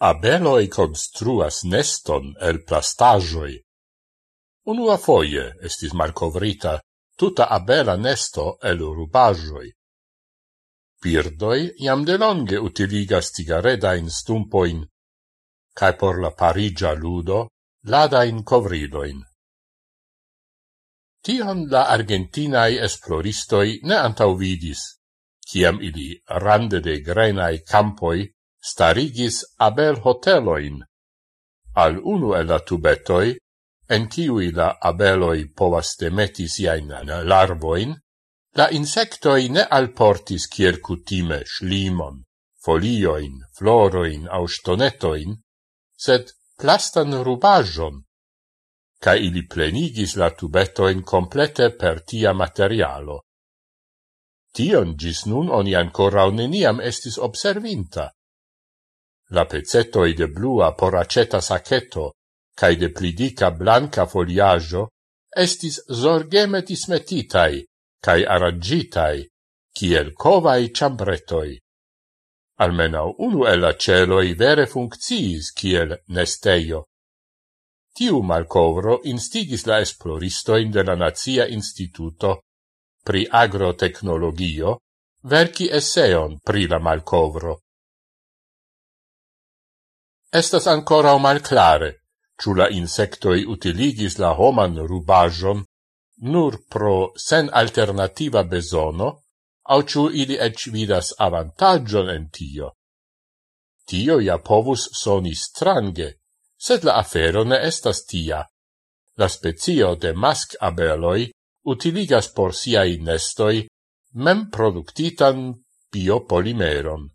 Abeloi construas neston el plastajoi. Unua foie estis marcovrita tuta abela nesto el rubajoi. Birdoi iam delonge utiligas tigaredain stumpoin, cae por la parigia ludo ladain covridoin. Tion la argentinae esploristoi ne antauvidis, ciam ili rande de grenae campoi starigis abel hoteloin. Al unu el la tubetoi, en ciui la abeloi povas demeti siain larvoin, la insectoi ne alportis kiel cutime schlimon, folioin, floroin au stonetoin, sed plastan rubajon, ca ili plenigis la tubetoin complete per tia materialo. Tion gis nun oni ancora neniam estis observinta la pezzetoi de blua poraceta sacchetto cae de plidica blanca foliaggio estis zorgeme dismetitai cae arrangitai, ciel covai ciambretoi. Almenau unu el aceloi vere funcciis ciel nesteio. Tiu malcovro instigis la esploristoin de la Nazia Instituto pri agrotecnologio verci esseon pri la malcovro. Estas ancora malclare, ciù la insectoi utiligis la homan rubajon nur pro sen alternativa besono, au ciù ili ec vidas avantagion en tio. Tio ja povus soni strange, sed la afero ne estas tia. La spezio de mask abeloi utiligas por siai nestoi mem productitan biopolimeron.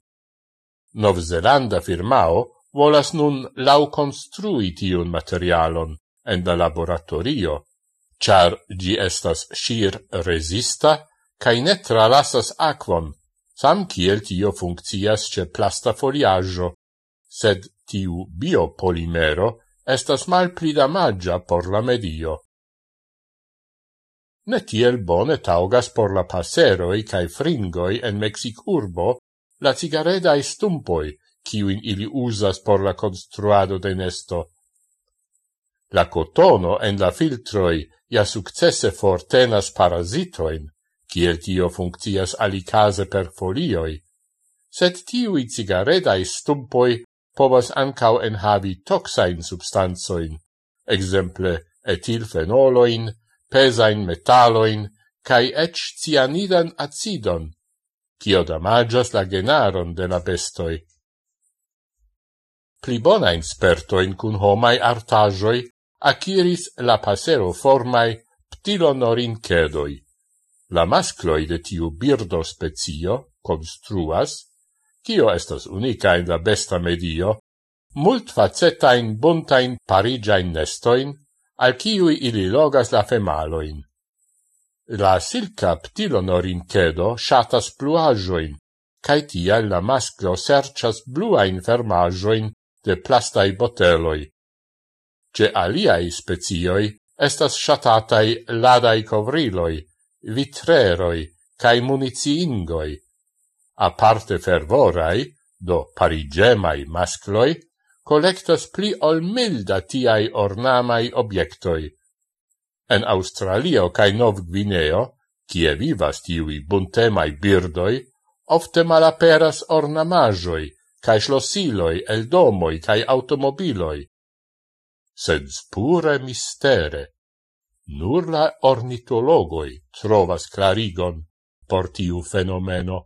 Novzelanda firmao volas nun lau construi tiun materialon en la laboratorio, char gi estas shir resista cae ne tralasas aquon, sam kiel tio funccias ce plasta foliaggio, sed tiu biopolimero estas mal pli damagia por la medio. Ne tiel bone taugas por la passeroi cae fringoi en Mexic urbo la cigaredae stumpoi, kiuin ili usas por la construado de nesto. La cotono en la filtroi ja successe fortenas parasitoin, kiel tio funccias alicase per folioi, sed tiui cigaredai stumpoi povas ancau enhavi toxain substanzoin, exemple etilfenoloin, pesain metaloin, cae ec cianidan acidon, cio damagas la genaron de la bestoi pli bona insperto in cun homai artajoi aciris la pasero formai ptilonorincedoi. La mascloi de tiu birdo spezio construas, cio estas unica in la besta medio, mult facetain buntain parigiain nestoin, al ciui ili logas la femaloin. La silca ptilonorincedo shatas pluajoin, cae tial la masclo serchas bluain fermajoin de plastai boteloi. Ce aliai specioi estas shatatai ladai covriloi, vitreroi, cae municiingoi. A parte fervorai, do parigemai mascloi, collectas pli ol milda tiai ornamai obiectoi. En Australio cae Nov Gvineo, kie vivas tiui buntemai birdoi, ofte malaperas ornamajoi, cae schlosiloi el domoi cae automobiloi. Sed pure mistere, nur la ornitologoi trovas clarigon por tiu fenomeno.